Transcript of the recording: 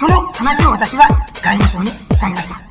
その話を私は外務省に伝えました。